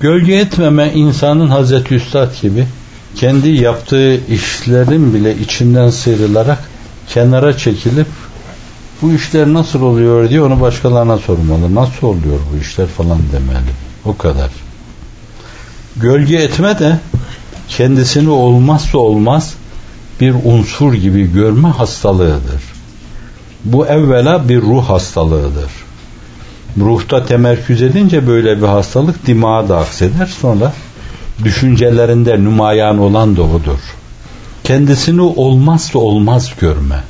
Gölge etmeme insanın Hazreti Üstad gibi kendi yaptığı işlerin bile içinden sıyrılarak kenara çekilip bu işler nasıl oluyor diye onu başkalarına sormalı. Nasıl oluyor bu işler falan demeli. O kadar. Gölge etme de kendisini olmazsa olmaz bir unsur gibi görme hastalığıdır. Bu evvela bir ruh hastalığıdır. Ruhta temerküz edince böyle bir hastalık dimağa da akseder. Sonra düşüncelerinde nümayan olan da odur. Kendisini olmazsa olmaz görme.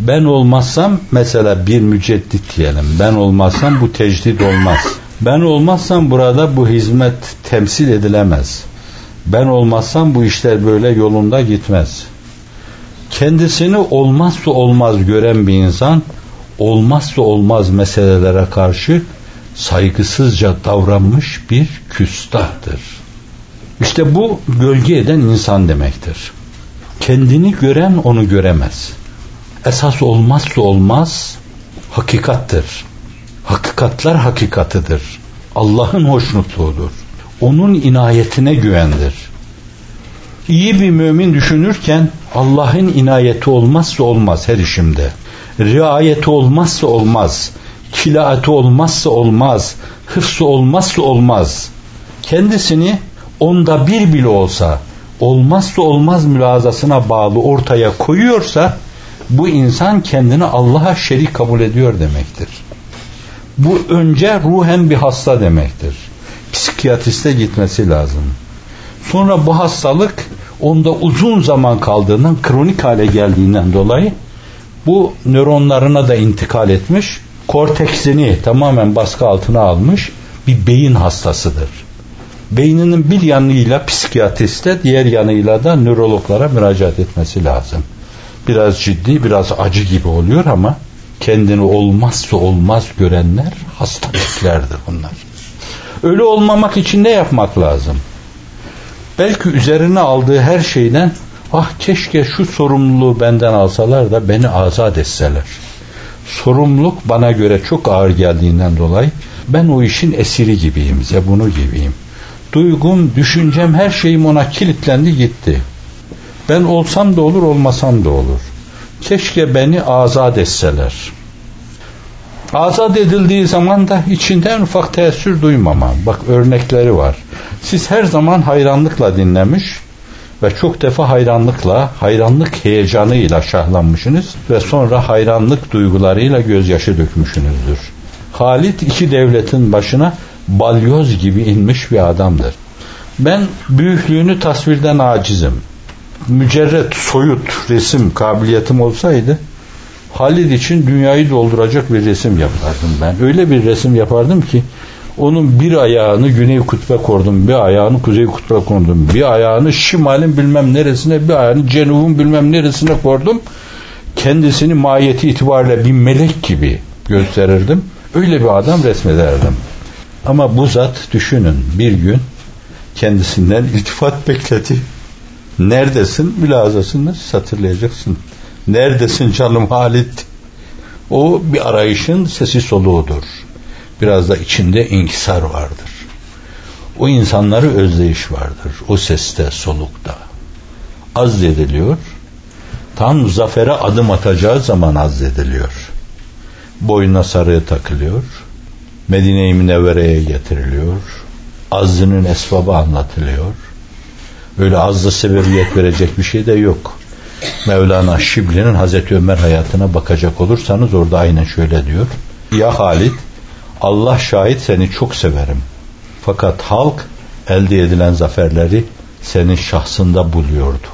Ben olmazsam mesela bir müceddit diyelim. Ben olmazsam bu tecdit olmaz. Ben olmazsam burada bu hizmet temsil edilemez. Ben olmazsam bu işler böyle yolunda gitmez. Kendisini olmazsa olmaz gören bir insan olmazsa olmaz meselelere karşı saygısızca davranmış bir küstahdır. İşte bu gölge eden insan demektir. Kendini gören onu göremez. Esas olmazsa olmaz hakikattır. Hakikatler hakikatıdır. Allah'ın hoşnutluğudur. Onun inayetine güvendir. İyi bir mümin düşünürken Allah'ın inayeti olmazsa olmaz her işimde. Riayeti olmazsa olmaz. Kilaati olmazsa olmaz. Hıfzı olmazsa olmaz. Kendisini onda bir bile olsa olmazsa olmaz mülazasına bağlı ortaya koyuyorsa bu insan kendini Allah'a şerik kabul ediyor demektir. Bu önce ruhen bir hasta demektir. Psikiyatriste gitmesi lazım. Sonra bu hastalık onda uzun zaman kaldığından, kronik hale geldiğinden dolayı bu nöronlarına da intikal etmiş, korteksini tamamen baskı altına almış bir beyin hastasıdır. Beyninin bir yanıyla psikiyatriste, diğer yanıyla da nörologlara müracaat etmesi lazım. Biraz ciddi, biraz acı gibi oluyor ama kendini olmazsa olmaz görenler hastalıklardır bunlar. Öyle olmamak için ne yapmak lazım? Belki üzerine aldığı her şeyden ah keşke şu sorumluluğu benden alsalar da beni azat etseler. Sorumluluk bana göre çok ağır geldiğinden dolayı ben o işin esiri gibiyim, zebunu gibiyim. Duygum, düşüncem, her şeyim ona kilitlendi gitti. Ben olsam da olur, olmasam da olur. Keşke beni azat etseler. Azat edildiği zaman da içinden ufak teessür duymama. Bak örnekleri var. Siz her zaman hayranlıkla dinlemiş ve çok defa hayranlıkla, hayranlık heyecanıyla şahlanmışsınız ve sonra hayranlık duygularıyla gözyaşı dökmüşsünüzdür. Halit iki devletin başına balyoz gibi inmiş bir adamdır. Ben büyüklüğünü tasvirden acizim. Mücerret, soyut resim kabiliyetim olsaydı Halid için dünyayı dolduracak bir resim yapardım ben. Öyle bir resim yapardım ki onun bir ayağını güney kutba kordum, bir ayağını kuzey kutba kordum, bir ayağını şimalin bilmem neresine, bir ayağını cenubun bilmem neresine kordum. Kendisini mahiyeti itibariyle bir melek gibi gösterirdim. Öyle bir adam resmederdim. Ama bu zat düşünün bir gün kendisinden iltifat bekledi. Neredesin? Mülazasını hatırlayacaksın. Neredesin canım Halit? O bir arayışın sesi soluğudur. Biraz da içinde inkisar vardır. O insanları özleyiş vardır. O seste, solukta. Azdediliyor. Tam zafere adım atacağı zaman azdediliyor. Boynuna sarığı takılıyor. Medine-i Münevvere'ye getiriliyor. Azdının esbabı anlatılıyor. Öyle azlı sebebiyet verecek bir şey de yok. Mevlana Şibli'nin Hazreti Ömer hayatına bakacak olursanız orada aynen şöyle diyor. Ya Halit Allah şahit seni çok severim. Fakat halk elde edilen zaferleri senin şahsında buluyordu.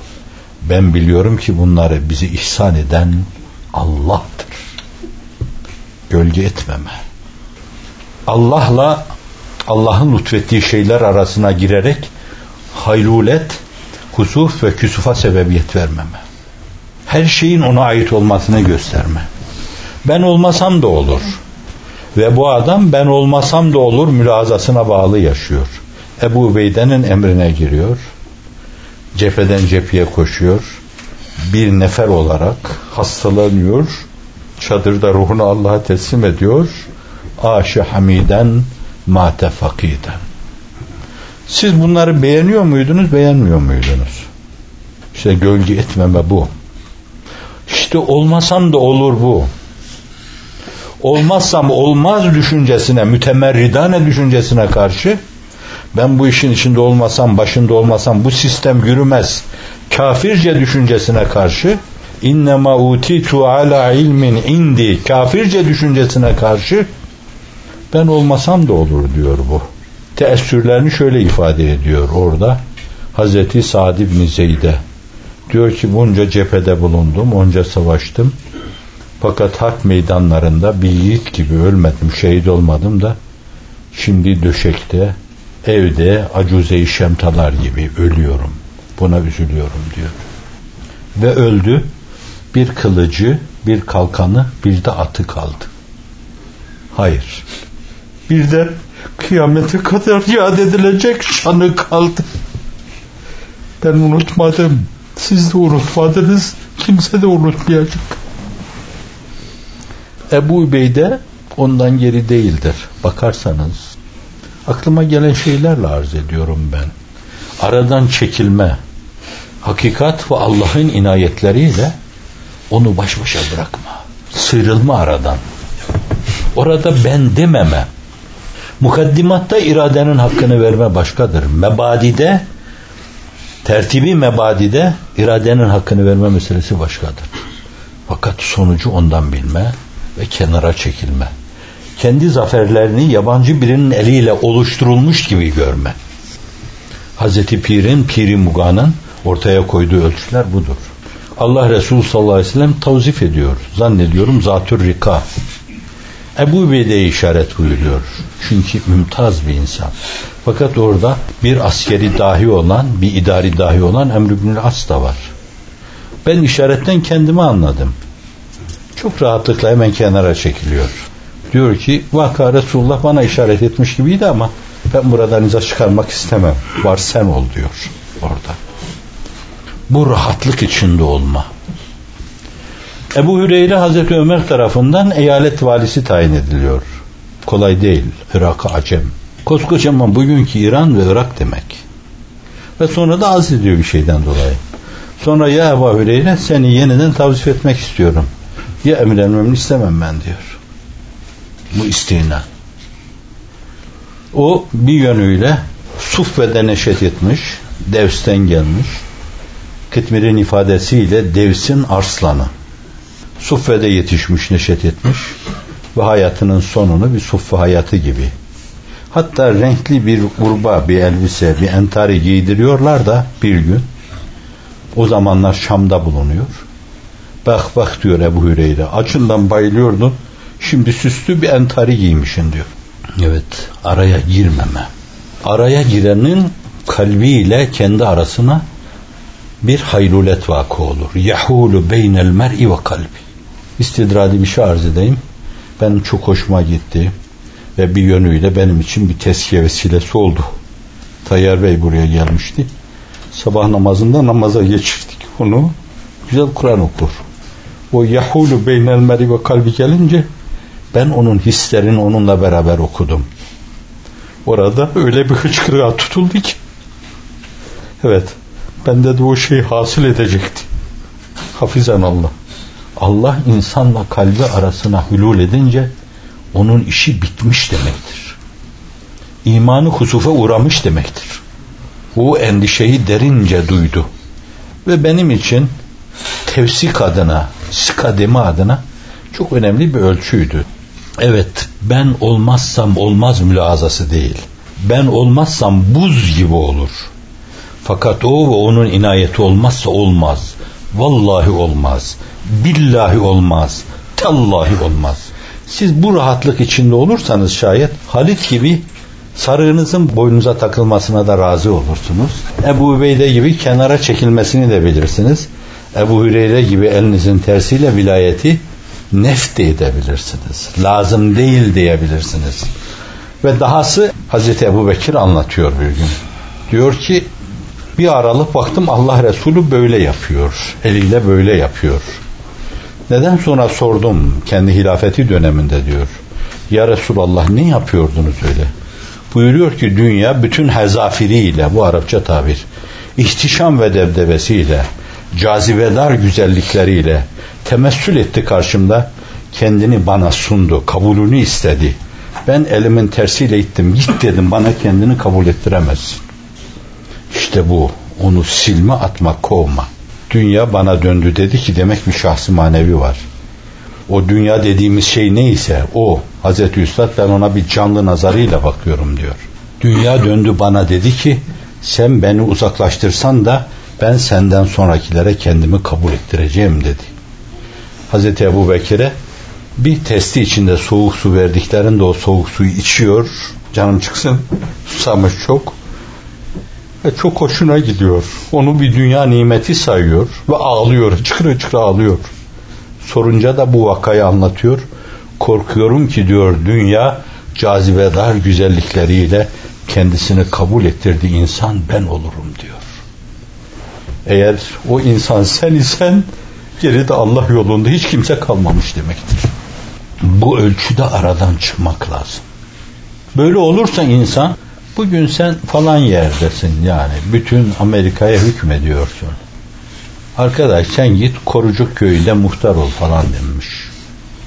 Ben biliyorum ki bunları bizi ihsan eden Allah'tır. Gölge etmeme. Allah'la Allah'ın lütfettiği şeyler arasına girerek haylulet, kusuf ve küsufa sebebiyet vermeme her şeyin ona ait olmasını gösterme. Ben olmasam da olur. Ve bu adam ben olmasam da olur mülazasına bağlı yaşıyor. Ebu Ubeyde'nin emrine giriyor. Cepheden cepheye koşuyor. Bir nefer olarak hastalanıyor. Çadırda ruhunu Allah'a teslim ediyor. Aşı hamiden mate fakiden. Siz bunları beğeniyor muydunuz, beğenmiyor muydunuz? İşte gölge etmeme bu. İşte olmasam da olur bu. Olmazsam olmaz düşüncesine, mütemerridane düşüncesine karşı ben bu işin içinde olmasam, başında olmasam bu sistem yürümez. Kafirce düşüncesine karşı innema utitu ala ilmin indi kafirce düşüncesine karşı ben olmasam da olur diyor bu. Teessürlerini şöyle ifade ediyor orada. Hazreti Sa'd ibn Zeyd'e diyor ki bunca cephede bulundum, onca savaştım. Fakat harp meydanlarında bir yiğit gibi ölmedim, şehit olmadım da şimdi döşekte, evde acuze-i şemtalar gibi ölüyorum. Buna üzülüyorum diyor. Ve öldü. Bir kılıcı, bir kalkanı, bir de atı kaldı. Hayır. Bir de kıyamete kadar yad edilecek şanı kaldı. Ben unutmadım. Siz de unutmadınız. Kimse de unutmayacak. Ebu Übeyde ondan geri değildir. Bakarsanız aklıma gelen şeylerle arz ediyorum ben. Aradan çekilme, hakikat ve Allah'ın inayetleriyle onu baş başa bırakma. Sıyrılma aradan. Orada ben dememe. Mukaddimatta iradenin hakkını verme başkadır. Mebadide tertibi mebadide iradenin hakkını verme meselesi başkadır. Fakat sonucu ondan bilme ve kenara çekilme. Kendi zaferlerini yabancı birinin eliyle oluşturulmuş gibi görme. Hazreti Pir'in, Piri Muga'nın ortaya koyduğu ölçüler budur. Allah Resulü sallallahu aleyhi ve sellem tavzif ediyor. Zannediyorum zatür rika. Ebu Beyde'ye işaret buyuruyor. Çünkü mümtaz bir insan. Fakat orada bir askeri dahi olan, bir idari dahi olan Emr ibn As da var. Ben işaretten kendimi anladım. Çok rahatlıkla hemen kenara çekiliyor. Diyor ki vaka Resulullah bana işaret etmiş gibiydi ama ben buradan iza çıkarmak istemem. Var sen ol diyor orada. Bu rahatlık içinde olma. Ebu Hüreyre Hazreti Ömer tarafından eyalet valisi tayin ediliyor. Kolay değil. Irak'a acem. Koskocaman bugünkü İran ve Irak demek. Ve sonra da az ediyor bir şeyden dolayı. Sonra ya Ebu Hüreyre seni yeniden tavzif etmek istiyorum. Ya emir emrin istemem ben diyor. Bu isteğine. O bir yönüyle Suffe'de neşet etmiş, Devs'ten gelmiş. Kıtmir'in ifadesiyle Devs'in arslanı. Suffe'de yetişmiş, neşet etmiş ve hayatının sonunu bir suffe hayatı gibi. Hatta renkli bir urba, bir elbise, bir entari giydiriyorlar da bir gün o zamanlar Şam'da bulunuyor. Bak bak diyor Ebu Hüreyre. Açından bayılıyordun. Şimdi süslü bir entari giymişsin diyor. Evet araya girmeme. Araya girenin kalbiyle kendi arasına bir haylulet vakı olur. Yahulu beynel mer'i ve kalbi. İstidradi bir şey arz edeyim. Benim çok hoşuma gitti. Ve bir yönüyle benim için bir teskiye vesilesi oldu. Tayyar Bey buraya gelmişti. Sabah namazında namaza geçirdik onu. Güzel Kur'an okur. O yahulu beynel meri ve kalbi gelince ben onun hislerini onunla beraber okudum. Orada öyle bir hıçkırığa tutuldu ki evet bende de o şey hasıl edecekti. Hafizan Allah. Allah insanla kalbi arasına hülul edince onun işi bitmiş demektir. İmanı husufa uğramış demektir. O endişeyi derince duydu. Ve benim için tevsik adına, skademi adına çok önemli bir ölçüydü. Evet, ben olmazsam olmaz mülazası değil. Ben olmazsam buz gibi olur. Fakat o ve onun inayeti olmazsa olmaz. Vallahi olmaz. Billahi olmaz. Tallahi olmaz. Siz bu rahatlık içinde olursanız şayet Halit gibi sarığınızın boynunuza takılmasına da razı olursunuz. Ebu Übeyde gibi kenara çekilmesini de bilirsiniz. Ebu Hüreyre gibi elinizin tersiyle vilayeti nef de edebilirsiniz. Lazım değil diyebilirsiniz. Ve dahası Hazreti Ebu Bekir anlatıyor bir gün. Diyor ki bir aralık baktım Allah Resulü böyle yapıyor. Eliyle böyle yapıyor. Neden sonra sordum kendi hilafeti döneminde diyor. Ya Resulallah ne yapıyordunuz öyle? Buyuruyor ki dünya bütün hezafiriyle bu Arapça tabir ihtişam ve debdebesiyle cazibedar güzellikleriyle temessül etti karşımda kendini bana sundu kabulünü istedi ben elimin tersiyle ittim git dedim bana kendini kabul ettiremezsin işte bu onu silme atma kovma dünya bana döndü dedi ki demek bir şahsı manevi var o dünya dediğimiz şey neyse o Hazreti Üstad ben ona bir canlı nazarıyla bakıyorum diyor. Dünya döndü bana dedi ki sen beni uzaklaştırsan da ben senden sonrakilere kendimi kabul ettireceğim dedi. Hazreti Ebu Bekir'e bir testi içinde soğuk su verdiklerinde o soğuk suyu içiyor. Canım çıksın. Susamış çok. Ve çok hoşuna gidiyor. Onu bir dünya nimeti sayıyor ve ağlıyor. Çıkır çıkır ağlıyor. Sorunca da bu vakayı anlatıyor. Korkuyorum ki diyor dünya cazibedar güzellikleriyle kendisini kabul ettirdi insan ben olurum diyor. Eğer o insan sen isen geride Allah yolunda hiç kimse kalmamış demektir. Bu ölçüde aradan çıkmak lazım. Böyle olursa insan bugün sen falan yerdesin yani bütün Amerika'ya hükmediyorsun. Arkadaş sen git Korucuk köyünde muhtar ol falan demiş.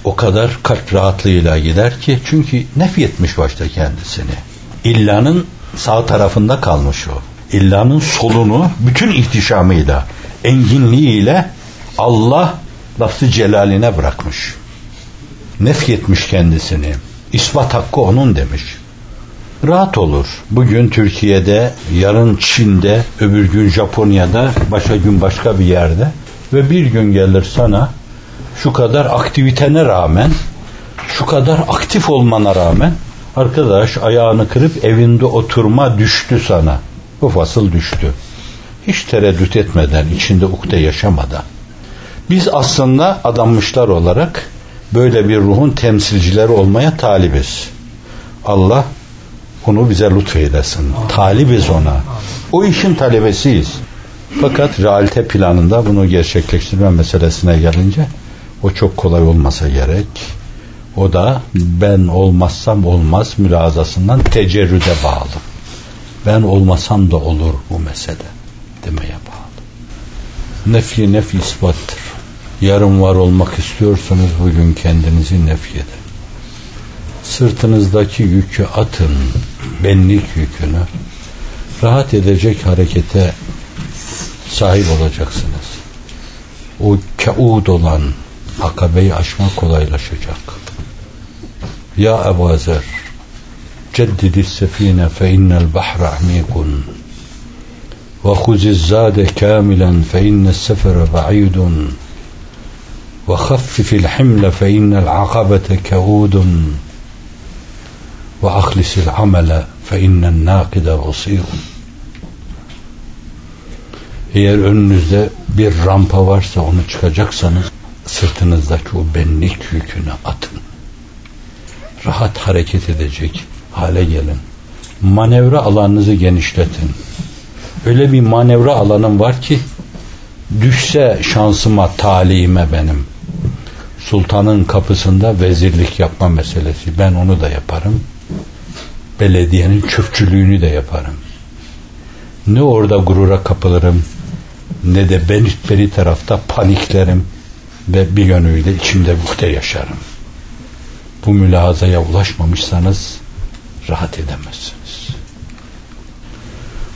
O kadar kalp rahatlığıyla gider ki çünkü nefyetmiş başta kendisini. İllanın sağ tarafında kalmış o. İllanın solunu bütün ihtişamıyla, enginliğiyle Allah lafzı celaline bırakmış. Nefyetmiş kendisini. İspat hakkı onun demiş rahat olur. Bugün Türkiye'de, yarın Çin'de, öbür gün Japonya'da, başka gün başka bir yerde ve bir gün gelir sana şu kadar aktivitene rağmen, şu kadar aktif olmana rağmen arkadaş ayağını kırıp evinde oturma düştü sana. Bu fasıl düştü. Hiç tereddüt etmeden, içinde ukde yaşamadan. Biz aslında adanmışlar olarak böyle bir ruhun temsilcileri olmaya talibiz. Allah onu bize lütfeylesin. Talibiz ona. O işin talebesiyiz. Fakat realite planında bunu gerçekleştirme meselesine gelince o çok kolay olmasa gerek. O da ben olmazsam olmaz mülazasından tecerrüde bağlı. Ben olmasam da olur bu mesele demeye bağlı. Nefi nefi ispattır. Yarın var olmak istiyorsanız bugün kendinizi nefy edin. Sırtınızdaki yükü atın, benlik yükünü. Rahat edecek harekete sahip olacaksınız. O kaud olan akabeyi aşma kolaylaşacak. Ya Ebu Zer ceddidi sefine fe innel bahre amikun ve huziz zade kamilen fe innes sefere ba'idun ve haffifil himle fe innel akabete kaudun ve ahlisil amele fe innen nakide eğer önünüzde bir rampa varsa onu çıkacaksanız sırtınızdaki o benlik yükünü atın. Rahat hareket edecek hale gelin. Manevra alanınızı genişletin. Öyle bir manevra alanım var ki düşse şansıma, talime benim. Sultanın kapısında vezirlik yapma meselesi. Ben onu da yaparım belediyenin çöpçülüğünü de yaparım. Ne orada gurura kapılırım ne de ben beri tarafta paniklerim ve bir yönüyle içimde bukte yaşarım. Bu mülazaya ulaşmamışsanız rahat edemezsiniz.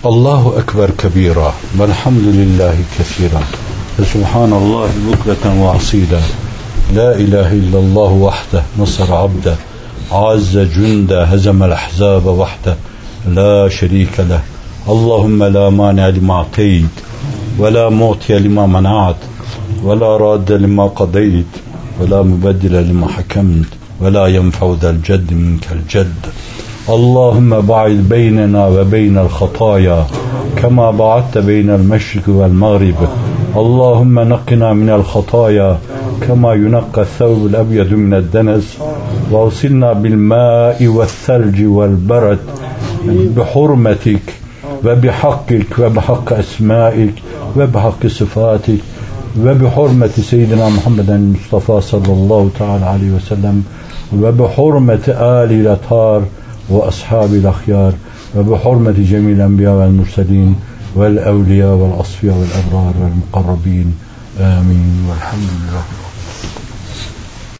Allahu Ekber kebira velhamdülillahi kesiran ve subhanallahi bukreten ve asila la ilahe illallah vahde nasar abde عز جند هزم الأحزاب وحده لا شريك له. اللهم لا مانع لما أعطيت ولا معطي لما منعت ولا راد لما قضيت ولا مبدل لما حكمت ولا ينفع ذا الجد منك الجد. اللهم بعد بيننا وبين الخطايا كما بعدت بين المشرق والمغرب. اللهم نقنا من الخطايا كما ينقى الثوب الأبيض من الدنس. واغسلنا بالماء والثلج والبرد بحرمتك وبحقك وبحق أسمائك وبحق صفاتك وبحرمة سيدنا محمد المصطفى صلى الله تعالى عليه وسلم وبحرمة آل الأطهار وأصحاب الأخيار وبحرمة جميع الأنبياء والمرسلين والأولياء والأصفياء والأبرار والمقربين. آمين. والحمد لله